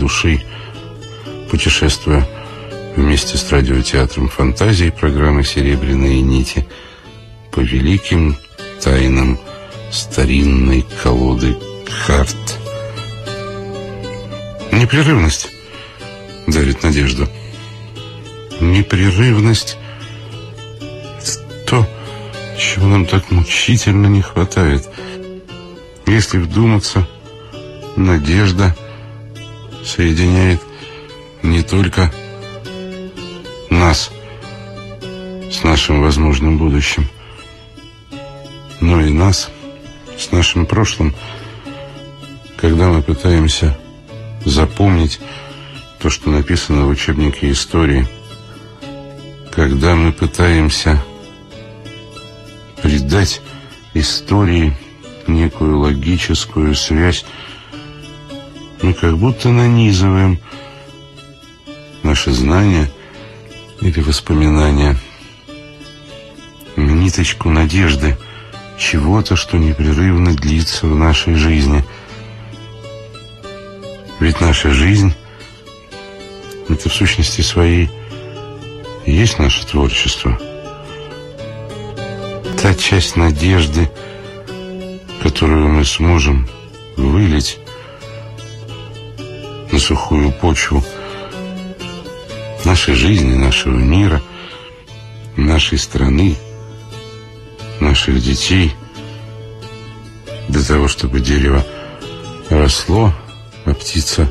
души, путешествуя вместе с радиотеатром фантазии программы «Серебряные нити» по великим тайнам старинной колоды карт. Непрерывность дарит надежду. Непрерывность — то, чего нам так мучительно не хватает. Если вдуматься, надежда соединяет не только нас с нашим возможным будущим, но и нас с нашим прошлым, когда мы пытаемся запомнить то, что написано в учебнике истории, когда мы пытаемся придать истории некую логическую связь, мы как будто нанизываем наши знания или воспоминания ниточку надежды чего-то, что непрерывно длится в нашей жизни. Ведь наша жизнь — это в сущности своей и есть наше творчество. Та часть надежды, которую мы сможем вылить на сухую почву — нашей жизни, нашего мира, нашей страны, наших детей, для того, чтобы дерево росло, а птица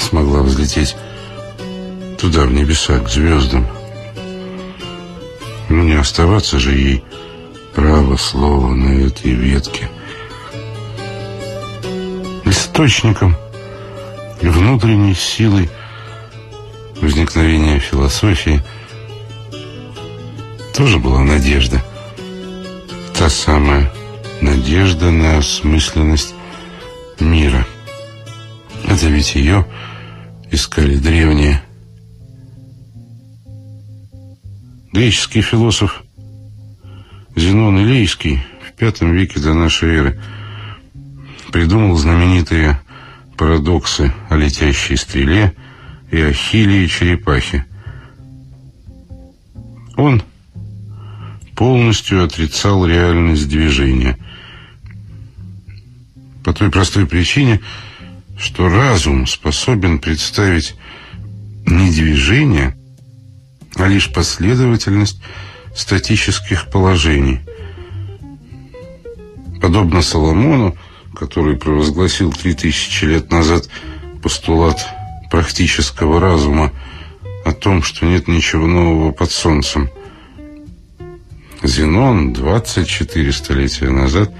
смогла взлететь туда, в небеса, к звездам. Ну, не оставаться же ей право слова на этой ветке. Источником и внутренней силой – возникновения философии тоже была надежда. Та самая надежда на осмысленность мира. Это ведь ее искали древние. Греческий философ Зенон Илейский в пятом веке до нашей эры придумал знаменитые парадоксы о летящей стреле и Ахилле и черепахе. Он полностью отрицал реальность движения. По той простой причине, что разум способен представить не движение, а лишь последовательность статических положений. Подобно Соломону, который провозгласил три тысячи лет назад постулат практического разума о том, что нет ничего нового под солнцем. Зенон 24 столетия назад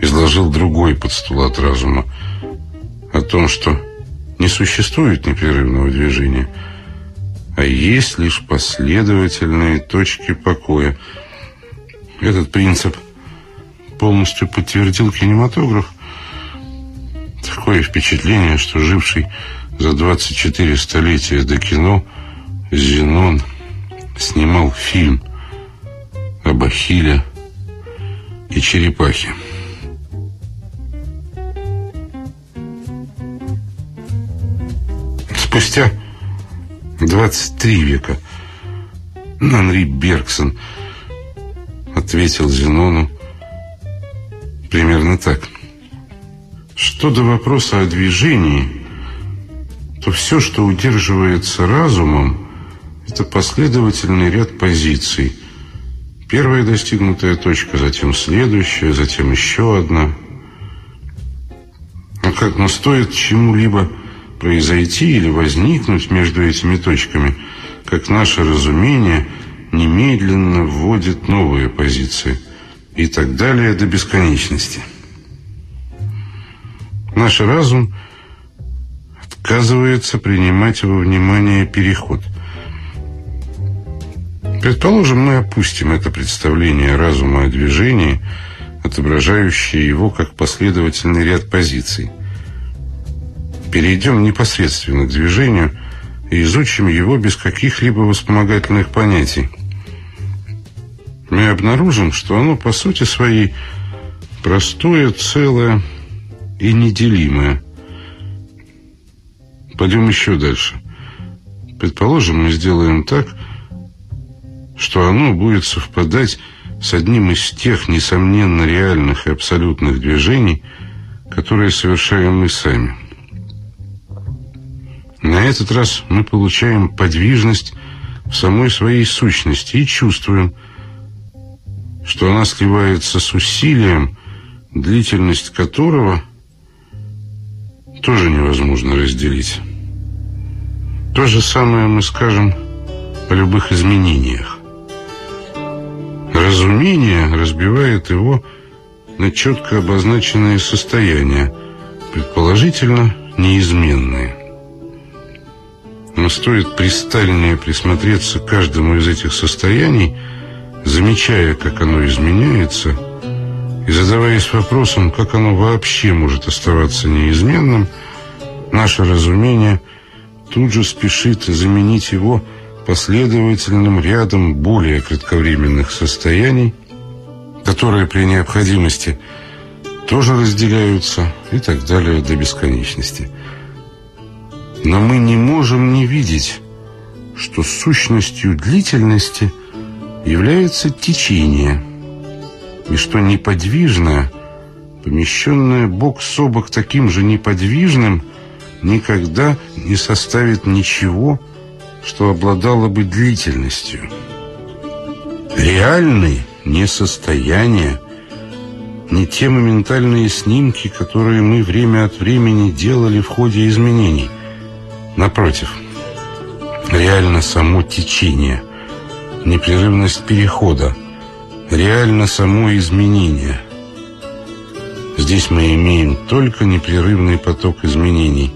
изложил другой постулат разума о том, что не существует непрерывного движения, а есть лишь последовательные точки покоя. Этот принцип полностью подтвердил кинематограф, Такое впечатление, что живший за 24 столетия до кино Зенон снимал фильм об Ахилле и черепахе. Спустя 23 века Анри Бергсон ответил Зенону примерно так – что до вопроса о движении, то все, что удерживается разумом, это последовательный ряд позиций. Первая достигнутая точка, затем следующая, затем еще одна. А как, но стоит чему-либо произойти или возникнуть между этими точками, как наше разумение немедленно вводит новые позиции и так далее до бесконечности. Наш разум отказывается принимать во внимание переход. Предположим, мы опустим это представление разума о движении, отображающее его как последовательный ряд позиций. Перейдем непосредственно к движению и изучим его без каких-либо вспомогательных понятий. Мы обнаружим, что оно по сути своей простое, целое и неделимое. Пойдем еще дальше. Предположим, мы сделаем так, что оно будет совпадать с одним из тех, несомненно, реальных и абсолютных движений, которые совершаем мы сами. На этот раз мы получаем подвижность в самой своей сущности и чувствуем, что она сливается с усилием, длительность которого тоже невозможно разделить. То же самое мы скажем о любых изменениях. Разумение разбивает его на четко обозначенные состояния, предположительно неизменные. Но стоит пристальнее присмотреться к каждому из этих состояний, замечая, как оно изменяется, и задаваясь вопросом, как оно вообще может оставаться неизменным, наше разумение тут же спешит заменить его последовательным рядом более кратковременных состояний, которые при необходимости тоже разделяются и так далее до бесконечности. Но мы не можем не видеть, что сущностью длительности является течение, и что неподвижное, помещенное бок с бок таким же неподвижным, никогда не составит ничего, что обладало бы длительностью. Реальный не состояние, не те моментальные снимки, которые мы время от времени делали в ходе изменений. Напротив, реально само течение, непрерывность перехода, реально само изменение. Здесь мы имеем только непрерывный поток изменений,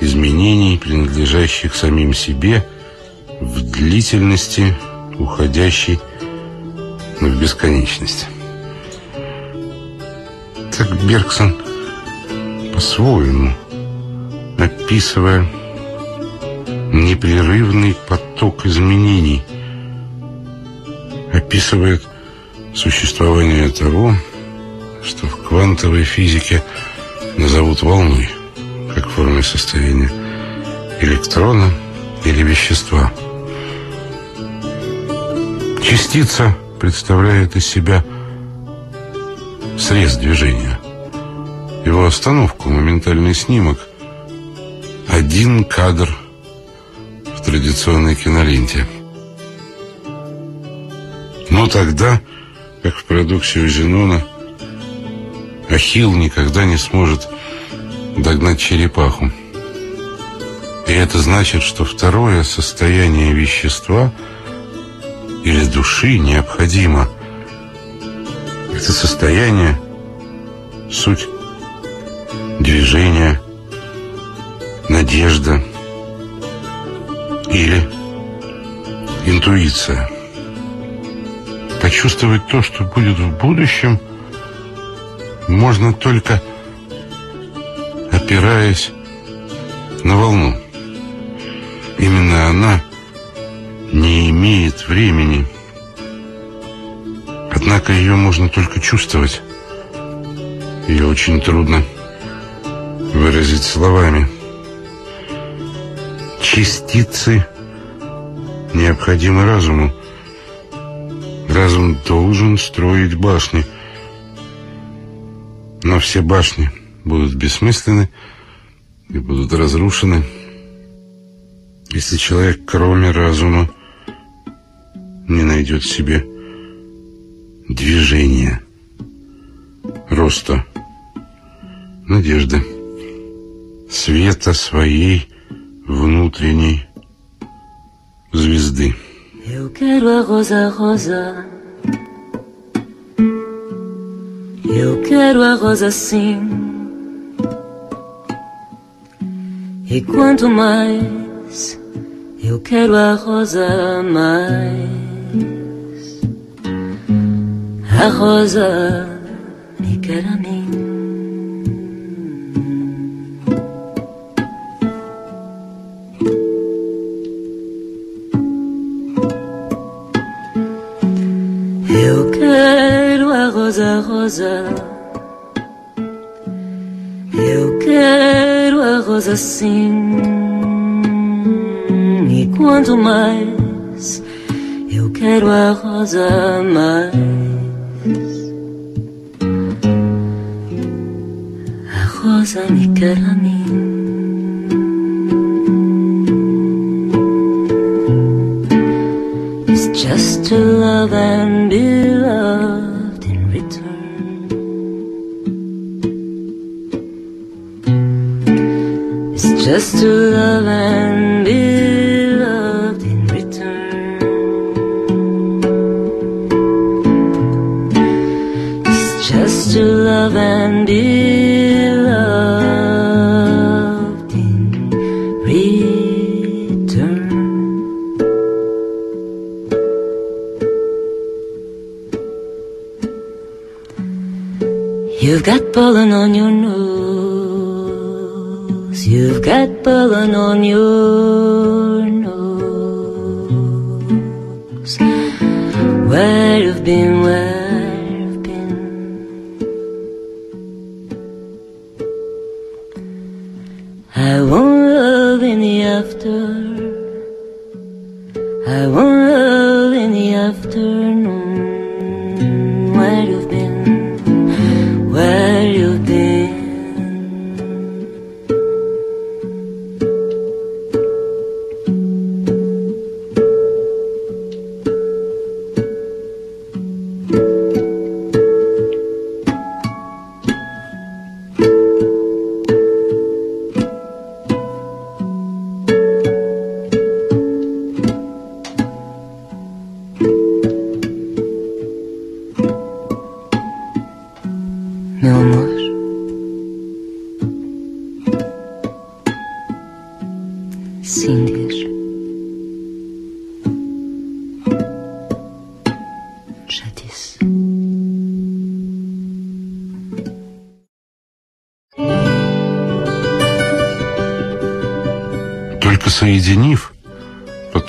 изменений, принадлежащих самим себе, в длительности, уходящей в бесконечность. Так Бергсон по-своему, описывая непрерывный поток изменений, описывает существование того, что в квантовой физике назовут волной, как формой состояния электрона или вещества. Частица представляет из себя срез движения. Его остановку, моментальный снимок, один кадр в традиционной киноленте. Но тогда, как в у Зенона, Ахилл никогда не сможет догнать черепаху. И это значит, что второе состояние вещества или души необходимо. Это состояние – суть движения, надежда или интуиция. Почувствовать то, что будет в будущем, можно только опираясь на волну. Именно она не имеет времени. Однако ее можно только чувствовать. Ее очень трудно выразить словами. Частицы необходимы разуму. Разум должен строить башни. Но все башни будут бессмысленны и будут разрушены, если человек, кроме разума, не найдет в себе движения, роста, надежды, света своей внутренней звезды. Eu quero a rosa rosa. Eu quero a rosa sim. E quanto mais eu quero a rosa mais. A rosa me quer a mim. Rosa. Eu quero a rosa sim. E quanto mais eu quero a rosa mais. A rosa me quer a mim. just to love and be loved Just to love and be loved in return. It's just to love and be loved in return. You've got pollen on your nose pulling on you.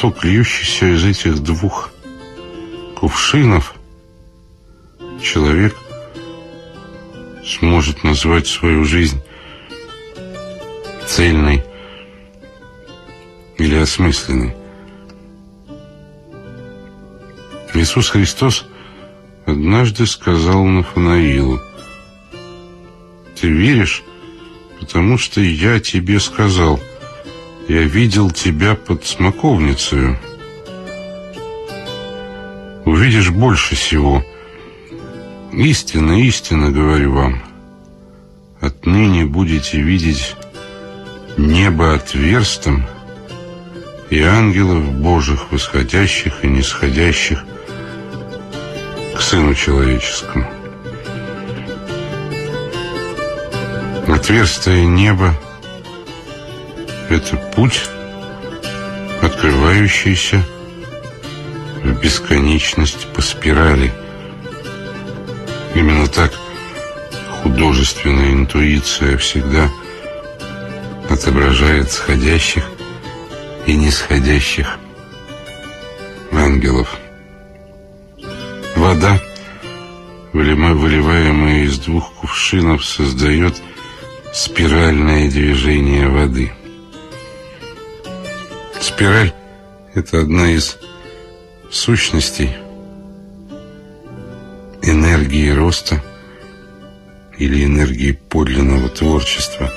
Поток, льющийся из этих двух кувшинов, человек сможет назвать свою жизнь цельной или осмысленной. Иисус Христос однажды сказал Нафанаилу, «Ты веришь, потому что я тебе сказал, я видел тебя под смоковницей. Увидишь больше всего». Истинно, истинно говорю вам, отныне будете видеть небо отверстым и ангелов Божьих, восходящих и нисходящих к Сыну Человеческому. Отверстие неба — это путь, открывающийся в бесконечность по спирали — Именно так художественная интуиция всегда отображает сходящих и нисходящих ангелов. Вода, выливаемая из двух кувшинов, создает спиральное движение воды. Спираль – это одна из сущностей – энергии роста или энергии подлинного творчества.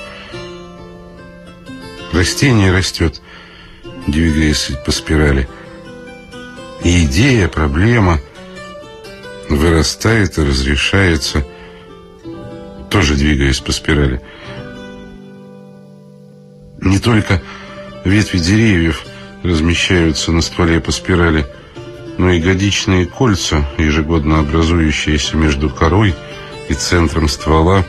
Растение растет, двигаясь по спирали. И идея, проблема вырастает и разрешается, тоже двигаясь по спирали. Не только ветви деревьев размещаются на стволе по спирали – но и годичные кольца, ежегодно образующиеся между корой и центром ствола,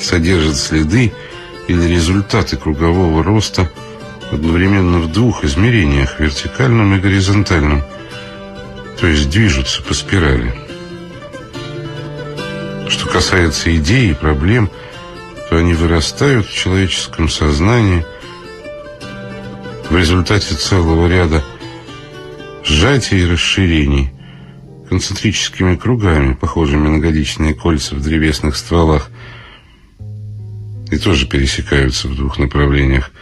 содержат следы или результаты кругового роста одновременно в двух измерениях, вертикальном и горизонтальном, то есть движутся по спирали. Что касается идей и проблем, то они вырастают в человеческом сознании в результате целого ряда сжатий и расширений, концентрическими кругами, похожими на годичные кольца в древесных стволах, и тоже пересекаются в двух направлениях –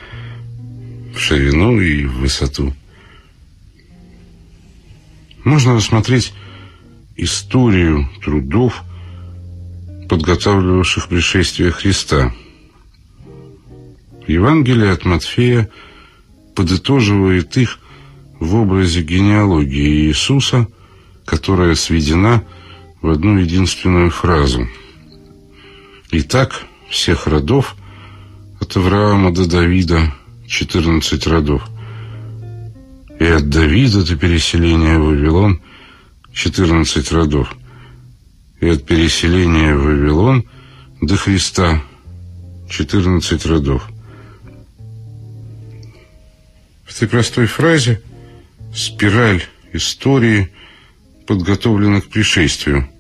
в ширину и в высоту. Можно рассмотреть историю трудов, подготавливавших пришествие Христа. Евангелие от Матфея подытоживает их в образе генеалогии Иисуса, которая сведена в одну единственную фразу. Итак, всех родов от Авраама до Давида 14 родов. И от Давида до переселения в Вавилон 14 родов. И от переселения в Вавилон до Христа 14 родов. В этой простой фразе спираль истории подготовлена к пришествию.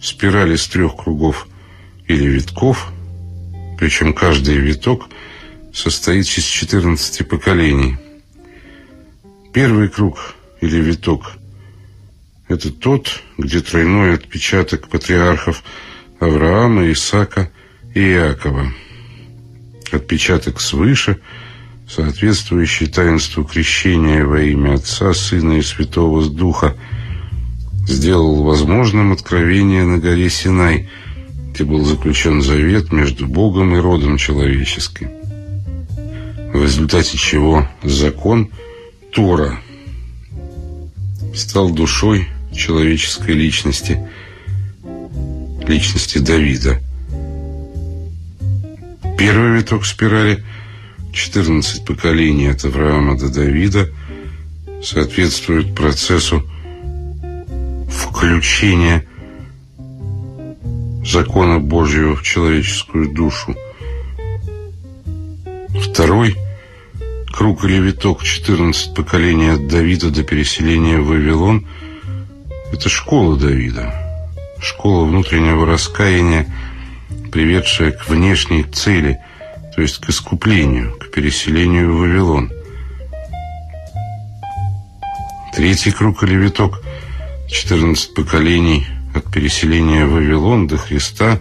Спираль из трех кругов или витков, причем каждый виток состоит из 14 поколений. Первый круг или виток – это тот, где тройной отпечаток патриархов Авраама, Исаака и Иакова. Отпечаток свыше, соответствующий таинству крещения во имя Отца, Сына и Святого Духа, сделал возможным откровение на горе Синай – где был заключен завет между Богом и родом человеческим. В результате чего закон Тора стал душой человеческой личности, личности Давида. Первый виток спирали, 14 поколений от Авраама до Давида, соответствует процессу включения закона Божьего в человеческую душу. Второй круг или виток 14 поколений от Давида до переселения в Вавилон – это школа Давида, школа внутреннего раскаяния, приведшая к внешней цели, то есть к искуплению, к переселению в Вавилон. Третий круг или виток – 14 поколений – от переселения в Вавилон до Христа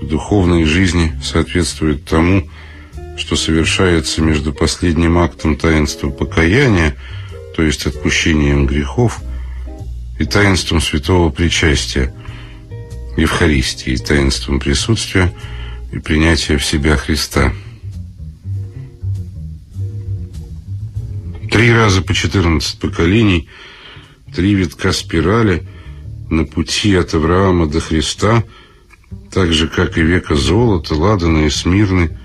в духовной жизни соответствует тому, что совершается между последним актом таинства покаяния, то есть отпущением грехов, и таинством святого причастия, Евхаристии, таинством присутствия и принятия в себя Христа. Три раза по 14 поколений, три витка спирали – на пути от Авраама до Христа, так же, как и века золота, ладана и смирны,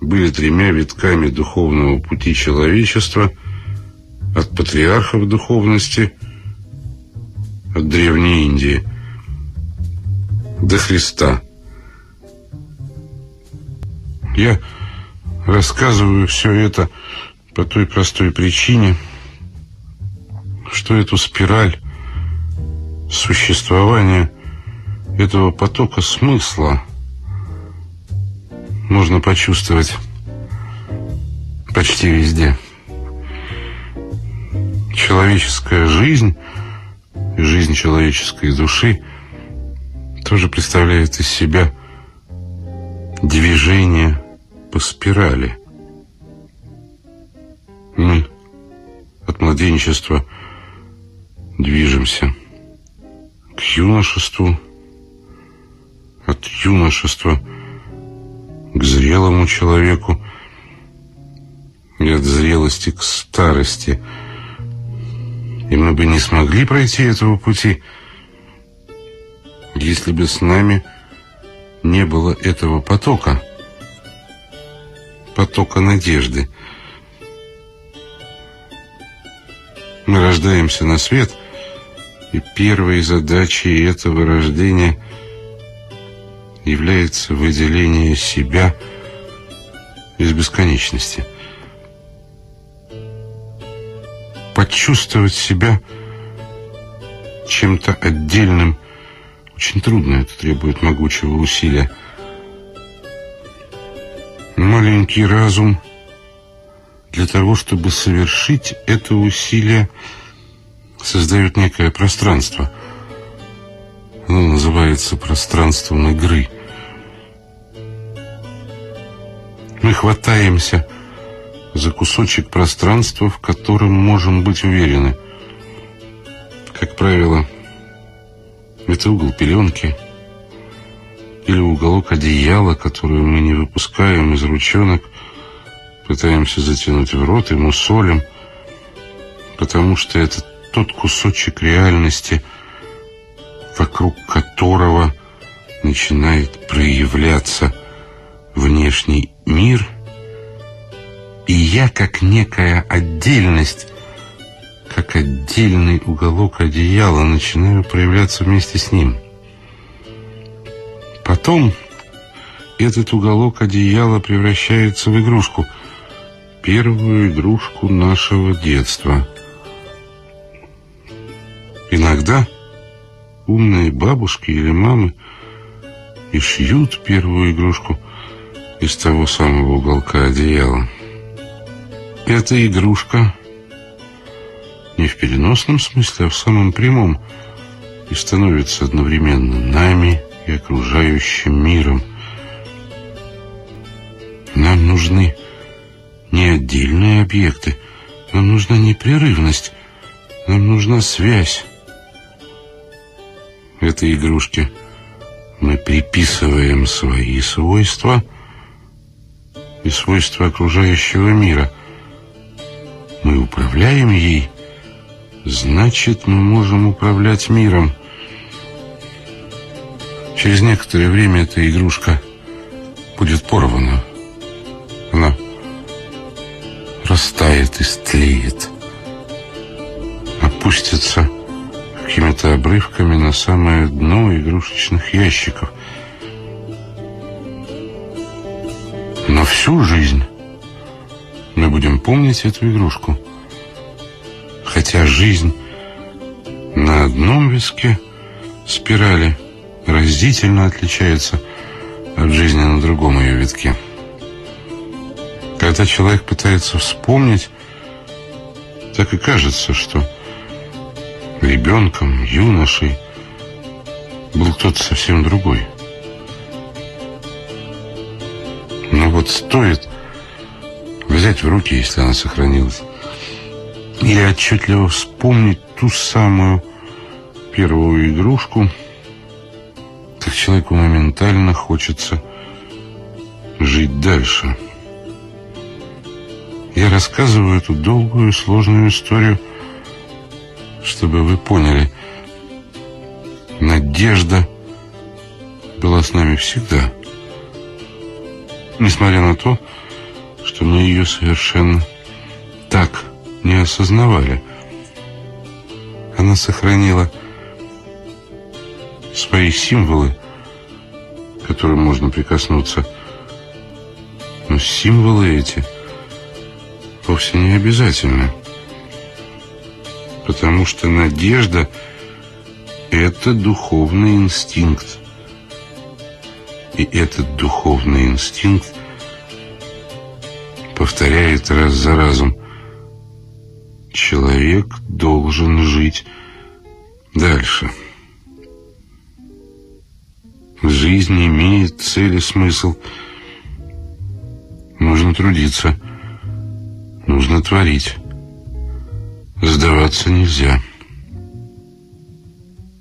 были тремя витками духовного пути человечества от патриархов духовности, от Древней Индии до Христа. Я рассказываю все это по той простой причине, что эту спираль существование этого потока смысла можно почувствовать почти везде. Человеческая жизнь и жизнь человеческой души тоже представляет из себя движение спирали. Мы от младенчества движемся к юношеству, от юношества к зрелому человеку и от зрелости к старости. И мы бы не смогли пройти этого пути, если бы с нами не было этого потока, потока надежды. Мы рождаемся на свет – и первой задачей этого рождения является выделение себя из бесконечности. Почувствовать себя чем-то отдельным очень трудно, это требует могучего усилия. Маленький разум для того, чтобы совершить это усилие – создают некое пространство. Оно называется пространством игры. Мы хватаемся за кусочек пространства, в котором можем быть уверены. Как правило, это угол пеленки или уголок одеяла, который мы не выпускаем из ручонок, пытаемся затянуть в рот и мусолим, потому что это тот кусочек реальности, вокруг которого начинает проявляться внешний мир, и я, как некая отдельность, как отдельный уголок одеяла, начинаю проявляться вместе с ним. Потом этот уголок одеяла превращается в игрушку, первую игрушку нашего детства. Иногда умные бабушки или мамы и шьют первую игрушку из того самого уголка одеяла. Эта игрушка не в переносном смысле, а в самом прямом, и становится одновременно нами и окружающим миром. Нам нужны не отдельные объекты, нам нужна непрерывность, нам нужна связь. Этой игрушке мы приписываем свои свойства и свойства окружающего мира. Мы управляем ей Значит, мы можем управлять миром. Через некоторое время эта игрушка будет порвана. Она растает и стлеет. Опустится какими-то обрывками на самое дно игрушечных ящиков. Но всю жизнь мы будем помнить эту игрушку хотя жизнь на одном виске спирали разительно отличается от жизни на другом ее витке. Когда человек пытается вспомнить, так и кажется, что ребенком, юношей был кто-то совсем другой. Но вот стоит взять в руки, если она сохранилась, или отчетливо вспомнить ту самую первую игрушку, человеку моментально хочется жить дальше. Я рассказываю эту долгую и сложную историю, чтобы вы поняли, надежда была с нами всегда. Несмотря на то, что мы ее совершенно так не осознавали. Она сохранила свои символы, к которым можно прикоснуться. Но символы эти вовсе не обязательны. Потому что надежда — это духовный инстинкт. И этот духовный инстинкт повторяет раз за разом Человек должен жить дальше. Жизнь имеет цель и смысл. Нужно трудиться. Нужно творить. Сдаваться нельзя.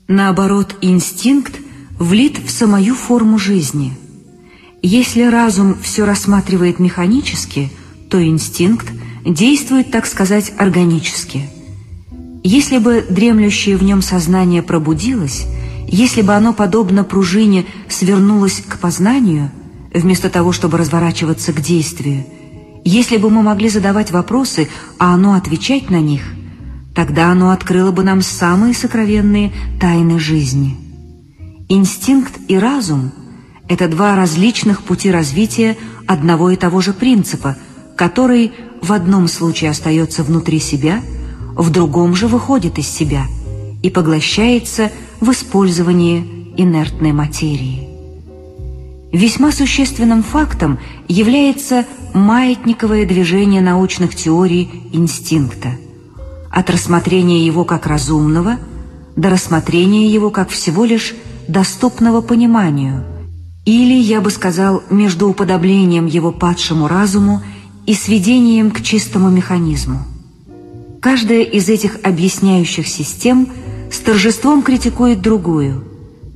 Наоборот, инстинкт влит в самую форму жизни. Если разум все рассматривает механически, то инстинкт действует, так сказать, органически. Если бы дремлющее в нем сознание пробудилось, если бы оно, подобно пружине, свернулось к познанию, вместо того, чтобы разворачиваться к действию, если бы мы могли задавать вопросы, а оно отвечать на них, тогда оно открыло бы нам самые сокровенные тайны жизни. Инстинкт и разум – это два различных пути развития одного и того же принципа, который в одном случае остается внутри себя, в другом же выходит из себя и поглощается в использовании инертной материи. Весьма существенным фактом является маятниковое движение научных теорий инстинкта. от рассмотрения его как разумного до рассмотрения его как всего лишь доступного пониманию, или, я бы сказал, между уподоблением его падшему разуму и сведением к чистому механизму. Каждая из этих объясняющих систем с торжеством критикует другую.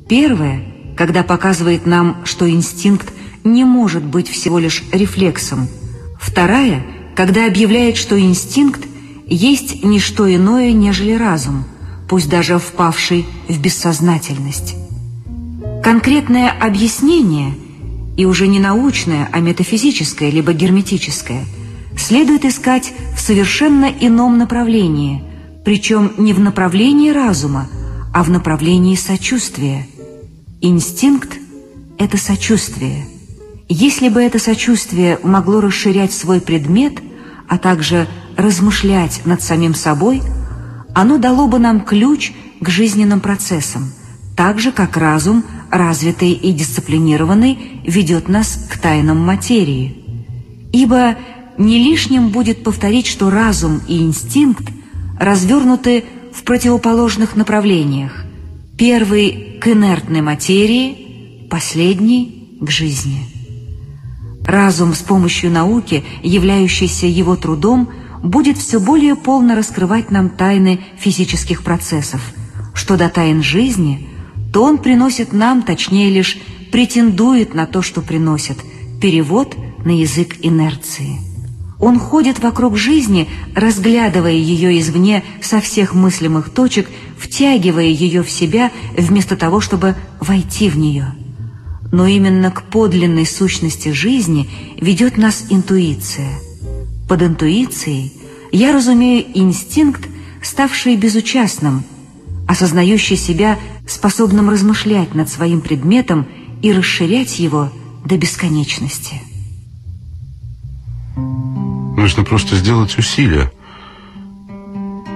Первая, когда показывает нам, что инстинкт не может быть всего лишь рефлексом. Вторая, когда объявляет, что инстинкт есть не что иное, нежели разум, пусть даже впавший в бессознательность. Конкретное объяснение, и уже не научное, а метафизическое, либо герметическое, следует искать в совершенно ином направлении, причем не в направлении разума, а в направлении сочувствия. Инстинкт – это сочувствие. Если бы это сочувствие могло расширять свой предмет, а также размышлять над самим собой, оно дало бы нам ключ к жизненным процессам, так же, как разум развитый и дисциплинированный, ведет нас к тайнам материи. Ибо не лишним будет повторить, что разум и инстинкт развернуты в противоположных направлениях. Первый – к инертной материи, последний – к жизни. Разум с помощью науки, являющийся его трудом, будет все более полно раскрывать нам тайны физических процессов. Что до тайн жизни – то он приносит нам, точнее лишь претендует на то, что приносит, перевод на язык инерции. Он ходит вокруг жизни, разглядывая ее извне со всех мыслимых точек, втягивая ее в себя, вместо того, чтобы войти в нее. Но именно к подлинной сущности жизни ведет нас интуиция. Под интуицией я разумею инстинкт, ставший безучастным, осознающий себя способным размышлять над своим предметом и расширять его до бесконечности. Нужно просто сделать усилие.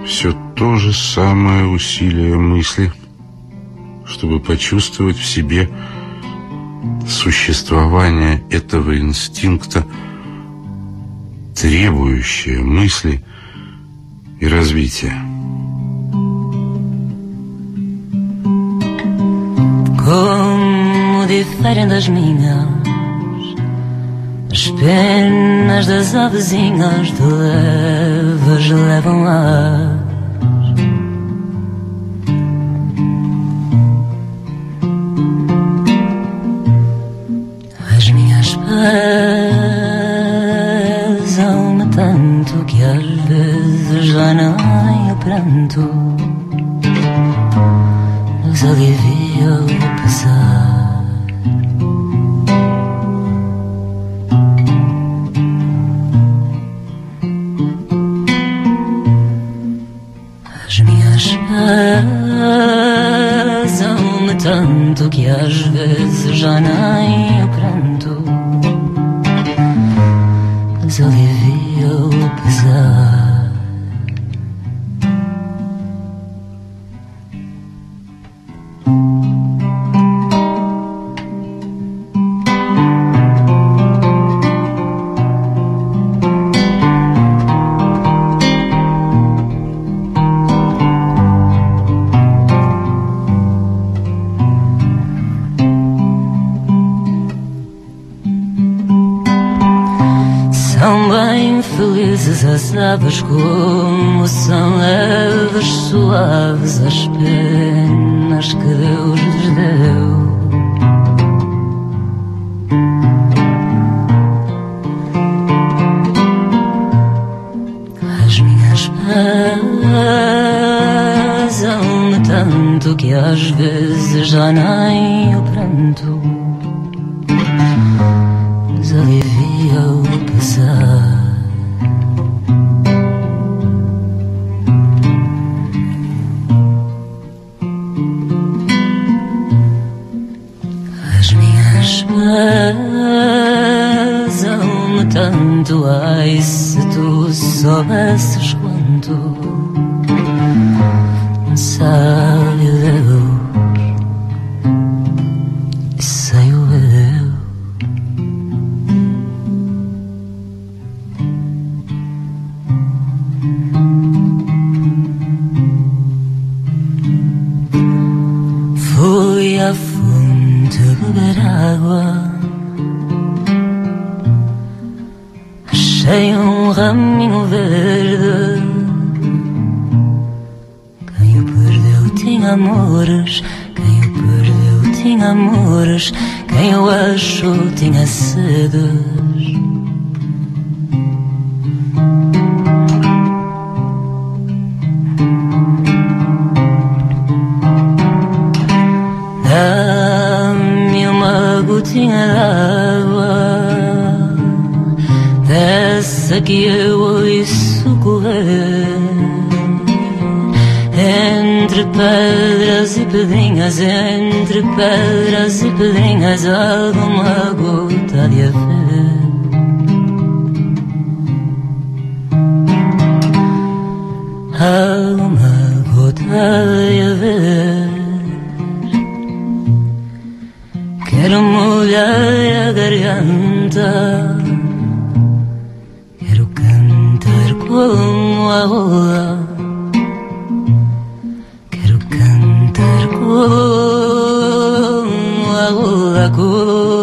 Все то же самое усилие мысли, чтобы почувствовать в себе существование этого инстинкта, требующее мысли и развития. como diferem das minhas. As penas das avezinhas de levas levam-as. As minhas pesam-me tanto que às vezes já não há pranto. Nos alivia pesar. Tanto que às vezes já nem o sabes como são leves, suaves as penas que Deus lhes deu. As minhas pesam-me tanto que às vezes já nem o pranto alivia o pesar. Tanto, ai, se tu soubesses quanto sabe Dessa que eu ouço correr. Entre pedras e pedrinhas Entre pedras e pedrinhas Alguma gota de haver Alguma gota de haver Quero molhar a garganta almohada. Quiero cantar codo, codo, codo.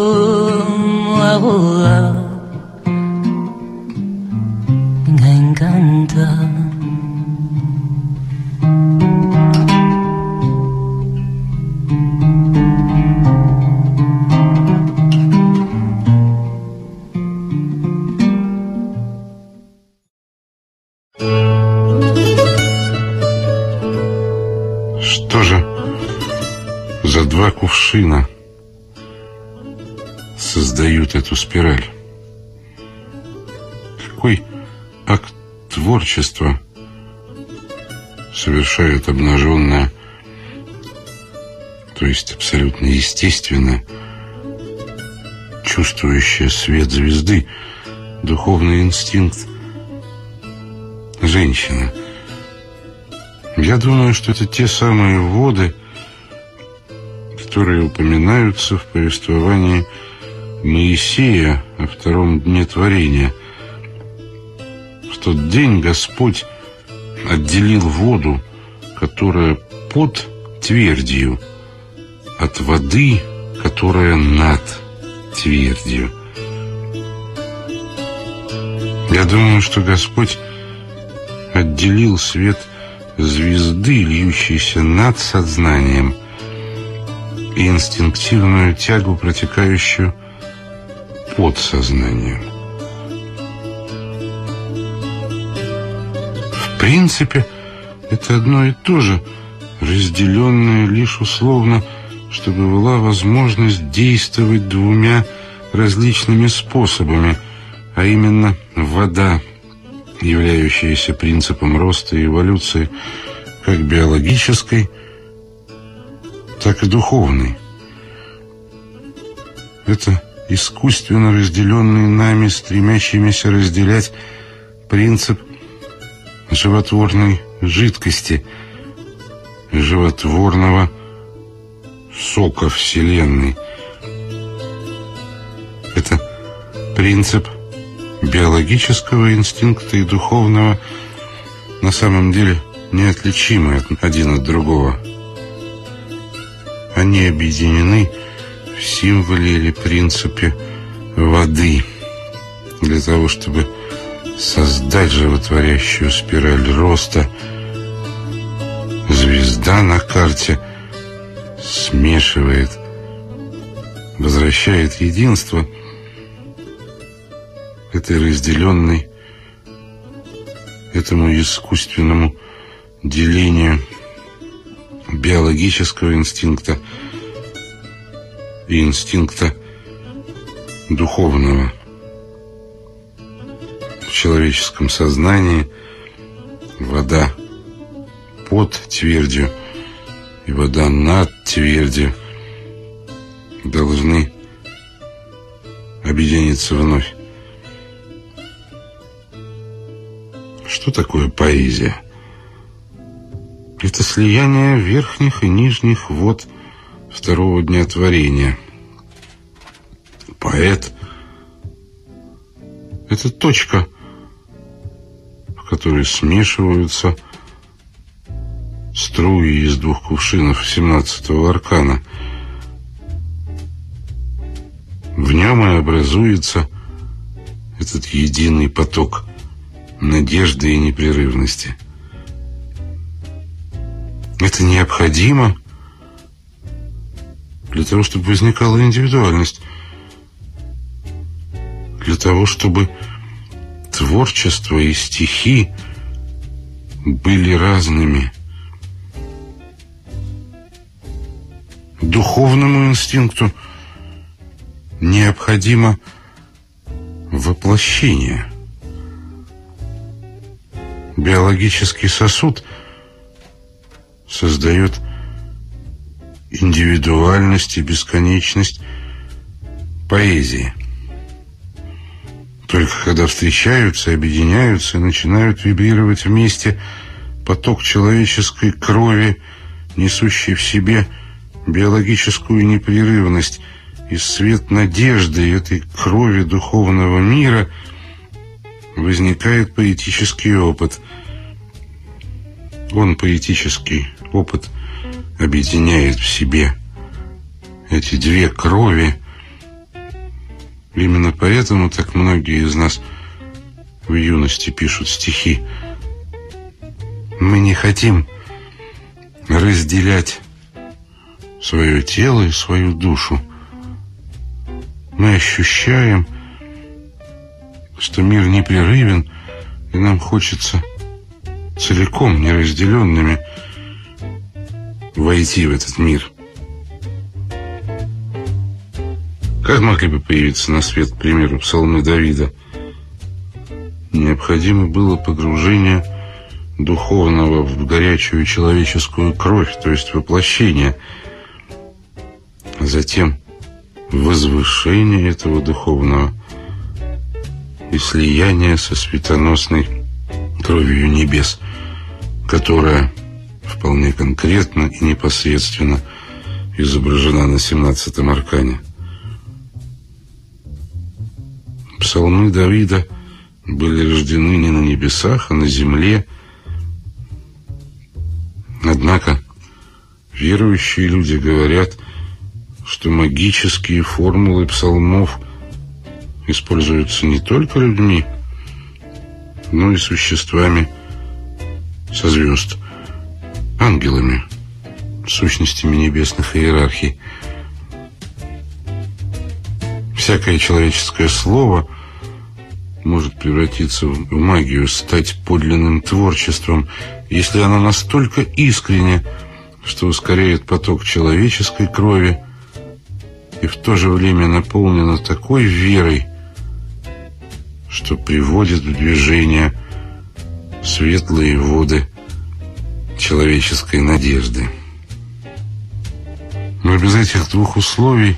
Творчества совершает обнаженная, то есть абсолютно естественно, чувствующая свет звезды, духовный инстинкт женщина – я думаю, что это те самые воды, которые упоминаются в повествовании Моисея о втором дне творения. В тот день Господь отделил воду, которая под твердью, от воды, которая над твердью. Я думаю, что Господь отделил свет звезды, льющейся над сознанием, и инстинктивную тягу, протекающую под сознанием. Принципе, это одно и то же, разделенное лишь условно, чтобы была возможность действовать двумя различными способами, а именно вода – являющаяся принципом роста и эволюции как биологической, так и духовной. Это искусственно разделенный нами, стремящимися разделять принцип животворной жидкости, животворного сока Вселенной. Это принцип биологического инстинкта и духовного на самом деле неотличимы один от другого. Они объединены в символе или принципе воды для того, чтобы создать животворящую спираль роста. Звезда на карте смешивает, возвращает единство – этой разделенной, этому искусственному делению биологического инстинкта и инстинкта духовного. Человеческом сознании вода под твердью и вода над твердью должны объединиться вновь. Что такое поэзия? Это слияние верхних и нижних вод второго дня творения. Поэт — это точка, в которой смешиваются струи из двух кувшинов 17-го аркана. нем и образуется этот единый поток надежды и непрерывности. Это необходимо для того, чтобы возникала индивидуальность, для того, чтобы творчество и стихи были разными. Духовному инстинкту необходимо воплощение. Биологический сосуд создает индивидуальность и бесконечность поэзии. Только когда встречаются, объединяются и начинают вибрировать вместе поток человеческой крови, несущий в себе биологическую непрерывность и свет надежды этой крови духовного мира, возникает поэтический опыт. Он, поэтический опыт, объединяет в себе эти две крови. Именно поэтому так многие из нас в юности пишут стихи. Мы не хотим разделять свое тело и свою душу. Мы ощущаем, что мир непрерывен, и нам хочется целиком, неразделенными, войти в этот мир. Как могли бы появиться на свет, к примеру, псалмы Давида? Необходимо было погружение духовного в горячую человеческую кровь, то есть воплощение. А затем возвышение этого духовного и слияние со светоносной кровью небес, которая вполне конкретно и непосредственно изображена на 17-м аркане. Псалмы Давида были рождены не на небесах, а на земле. Однако верующие люди говорят, что магические формулы псалмов используются не только людьми, но и существами со звезд – ангелами, сущностями небесных иерархий. Всякое человеческое слово может превратиться в магию, стать подлинным творчеством, если оно настолько искренне, что ускоряет поток человеческой крови и в то же время наполнено такой верой, что приводит в движение светлые воды человеческой надежды. Но без этих двух условий,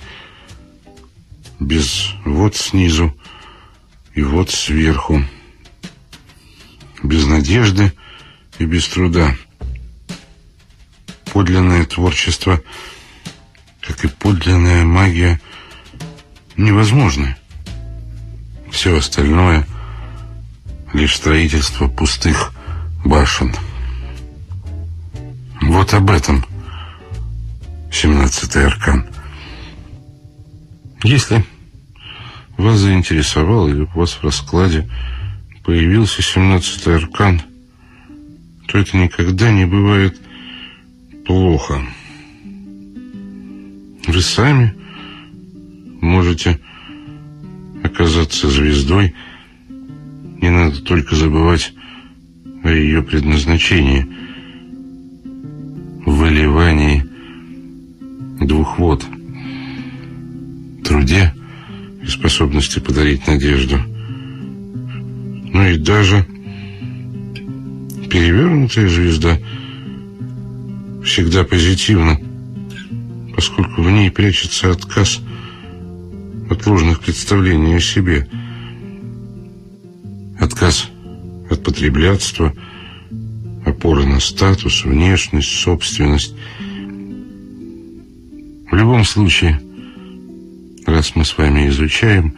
без вот снизу и вот сверху, без надежды и без труда, подлинное творчество, как и подлинная магия, невозможно. Все остальное — лишь строительство пустых башен. Вот об этом 17-й аркан. Если вас заинтересовал или у вас в раскладе появился 17-й аркан, то это никогда не бывает плохо. Вы сами можете оказаться звездой. Не надо только забывать о ее предназначении – выливании двух вод, труде и способности подарить надежду. Ну и даже перевернутая звезда всегда позитивна, поскольку в ней прячется отказ от ложных представлений о себе, отказ от потреблятства – опора на статус, внешность, собственность. В любом случае, раз мы с вами изучаем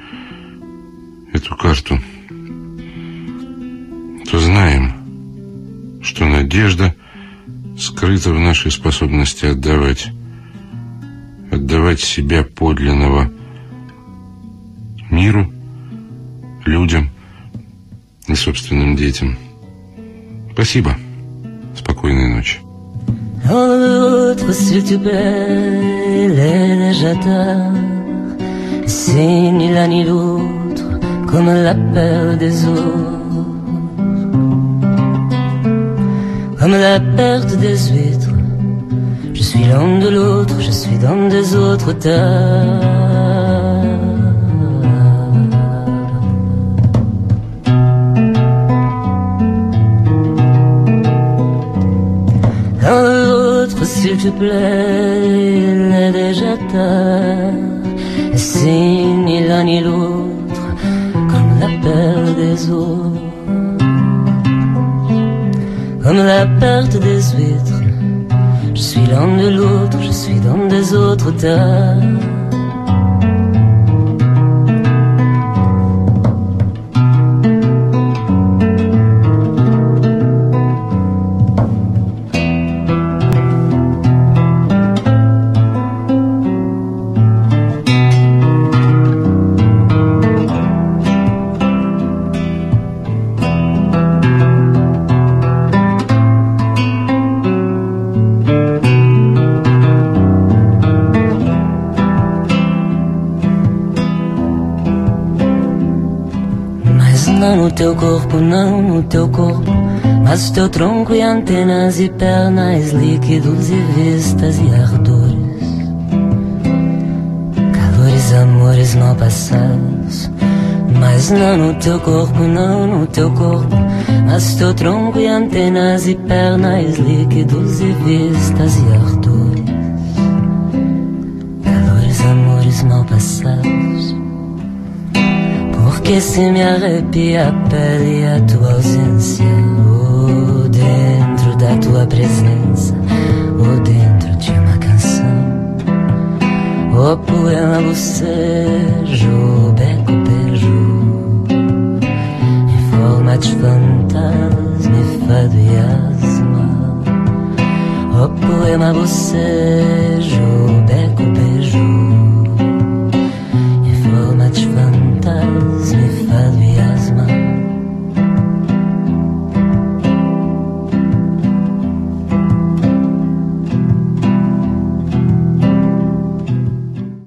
эту карту, то знаем, что надежда скрыта в нашей способности отдавать, отдавать себя подлинного миру, людям и собственным детям. Спасибо. Спокойной ночи. L'autre, s'il te plaît. C'est ni l'un ni l'autre, comme l'appel des autres. Comme la perte des huîtres. Je suis l'un de l'autre, je suis dans des autres terres. Dans l'autre, s'il te plaît, il est déjà tard. Ni l'un ni l'autre, comme l'appel des eaux. Comme la perte des huîtres. Je suis l'un de l'autre, je suis dans des autres terres. Não no teu corpo, não no teu corpo. Mas o teu tronco e antenas e pernas, líquidos e vistas e ardores. Calores, amores mal passados. Mas não no teu corpo, não no teu corpo. Mas o teu tronco e antenas e pernas, líquidos e vistas e ardores. Calores, amores mal passados. Porque se me arrepia a pele e a tua ausência. Ou dentro da tua presença. Ou dentro de uma canção. Ou poema bocejo Ou beco beijo Em forma de fantasma e fado e asma Ou poema bocejo Ou beco beijo